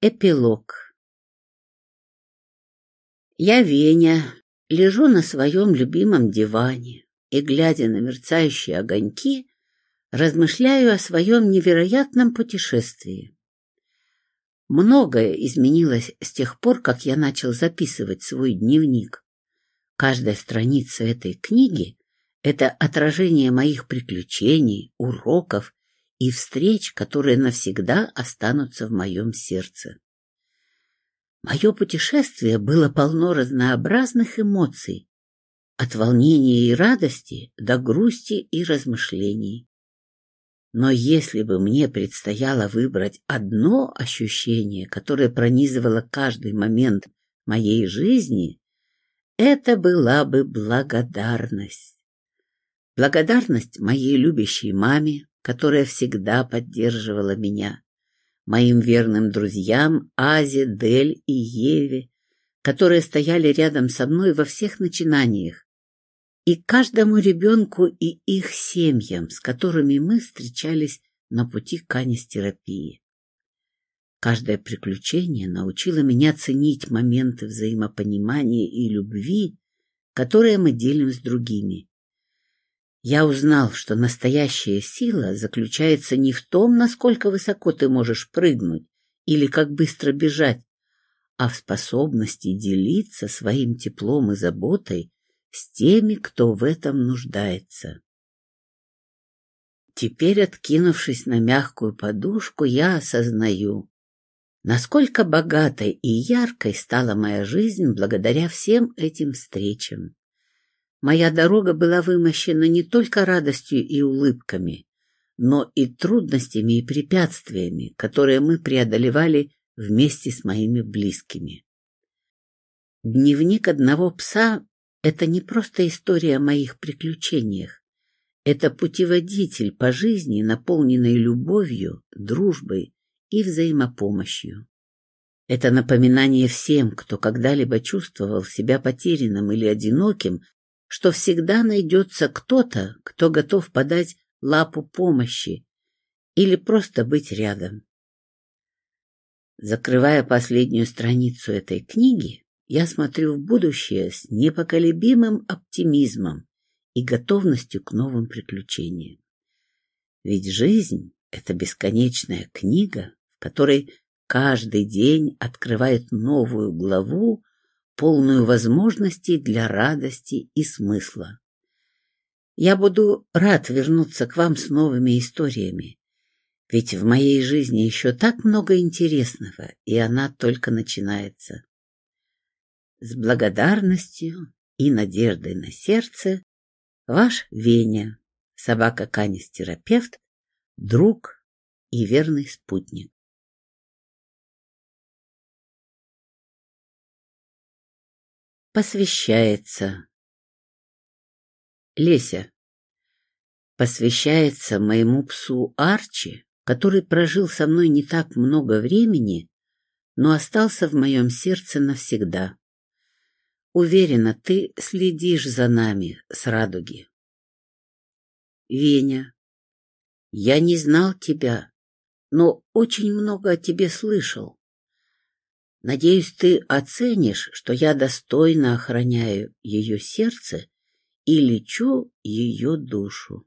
Эпилог Я, Веня, лежу на своем любимом диване и, глядя на мерцающие огоньки, размышляю о своем невероятном путешествии. Многое изменилось с тех пор, как я начал записывать свой дневник. Каждая страница этой книги — это отражение моих приключений, уроков и встреч, которые навсегда останутся в моем сердце. Мое путешествие было полно разнообразных эмоций, от волнения и радости до грусти и размышлений. Но если бы мне предстояло выбрать одно ощущение, которое пронизывало каждый момент моей жизни, это была бы благодарность. Благодарность моей любящей маме, которая всегда поддерживала меня, моим верным друзьям Азе, Дель и Еве, которые стояли рядом со мной во всех начинаниях, и каждому ребенку и их семьям, с которыми мы встречались на пути к анистерапии. Каждое приключение научило меня ценить моменты взаимопонимания и любви, которые мы делим с другими, я узнал, что настоящая сила заключается не в том, насколько высоко ты можешь прыгнуть или как быстро бежать, а в способности делиться своим теплом и заботой с теми, кто в этом нуждается. Теперь, откинувшись на мягкую подушку, я осознаю, насколько богатой и яркой стала моя жизнь благодаря всем этим встречам. Моя дорога была вымощена не только радостью и улыбками, но и трудностями и препятствиями, которые мы преодолевали вместе с моими близкими. Дневник одного пса — это не просто история о моих приключениях. Это путеводитель по жизни, наполненный любовью, дружбой и взаимопомощью. Это напоминание всем, кто когда-либо чувствовал себя потерянным или одиноким, что всегда найдется кто-то, кто готов подать лапу помощи или просто быть рядом. Закрывая последнюю страницу этой книги, я смотрю в будущее с непоколебимым оптимизмом и готовностью к новым приключениям. Ведь жизнь — это бесконечная книга, в которой каждый день открывает новую главу полную возможностей для радости и смысла. Я буду рад вернуться к вам с новыми историями, ведь в моей жизни еще так много интересного, и она только начинается. С благодарностью и надеждой на сердце ваш Веня, собака-канистерапевт, друг и верный спутник. Посвящается. Леся. Посвящается моему псу Арчи, который прожил со мной не так много времени, но остался в моем сердце навсегда. Уверена, ты следишь за нами с радуги. Веня. Я не знал тебя, но очень много о тебе слышал. Надеюсь, ты оценишь, что я достойно охраняю ее сердце и лечу ее душу.